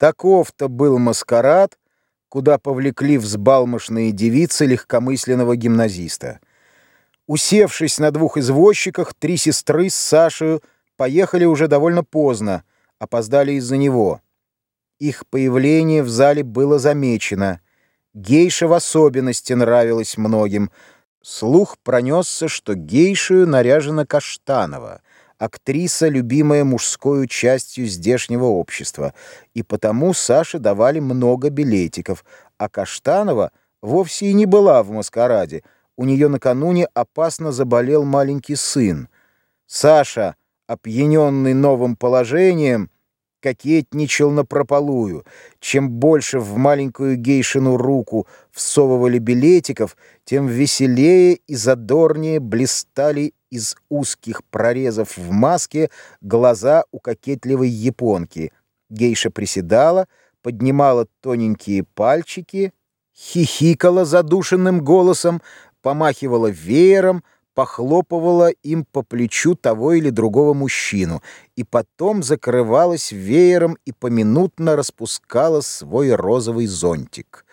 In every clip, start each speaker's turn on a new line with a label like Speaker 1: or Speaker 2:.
Speaker 1: Таков-то был маскарад, куда повлекли взбалмошные девицы легкомысленного гимназиста. Усевшись на двух извозчиках, три сестры с Сашей поехали уже довольно поздно, опоздали из-за него. Их появление в зале было замечено. Гейша в особенности нравилась многим. Слух пронесся, что гейшую наряжена Каштанова — актриса, любимая мужской частью здешнего общества, и потому Саше давали много билетиков, а Каштанова вовсе и не была в маскараде. У нее накануне опасно заболел маленький сын. Саша, опьяненный новым положением, кокетничал напропалую. Чем больше в маленькую гейшину руку всовывали билетиков, тем веселее и задорнее блистали из узких прорезов в маске глаза у кокетливой японки. Гейша приседала, поднимала тоненькие пальчики, хихикала задушенным голосом, помахивала веером, похлопывала им по плечу того или другого мужчину и потом закрывалась веером и поминутно распускала свой розовый зонтик.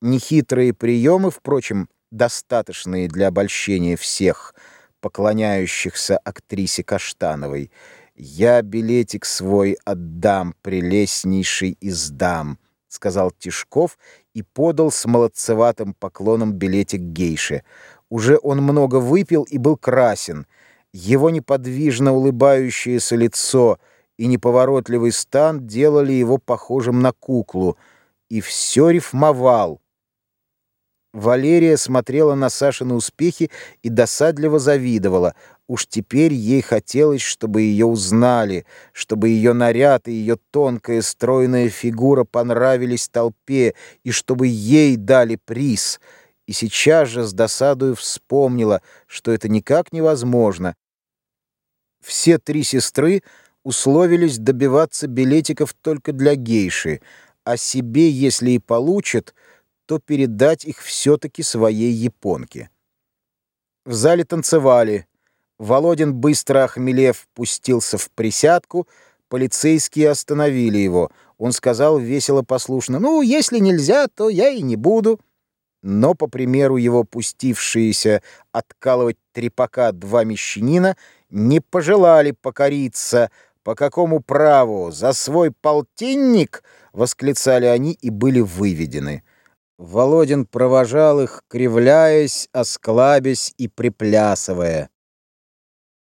Speaker 1: Нехитрые приемы, впрочем, достаточные для обольщения всех — поклоняющихся актрисе Каштановой. «Я билетик свой отдам, прелестнейший из дам», — сказал Тишков и подал с молодцеватым поклоном билетик гейше. Уже он много выпил и был красен. Его неподвижно улыбающееся лицо и неповоротливый стан делали его похожим на куклу, и все рифмовал, Валерия смотрела на Сашины успехи и досадливо завидовала. Уж теперь ей хотелось, чтобы ее узнали, чтобы ее наряд и ее тонкая стройная фигура понравились толпе, и чтобы ей дали приз. И сейчас же с досадою вспомнила, что это никак невозможно. Все три сестры условились добиваться билетиков только для гейши, а себе, если и получат, то передать их все-таки своей японке. В зале танцевали. Володин, быстро охмелев, пустился в присядку. Полицейские остановили его. Он сказал весело послушно, «Ну, если нельзя, то я и не буду». Но, по примеру его пустившиеся откалывать трепака два мещанина, не пожелали покориться. «По какому праву? За свой полтинник?» — восклицали они и были выведены. Володин провожал их, кривляясь, осклабясь и приплясывая.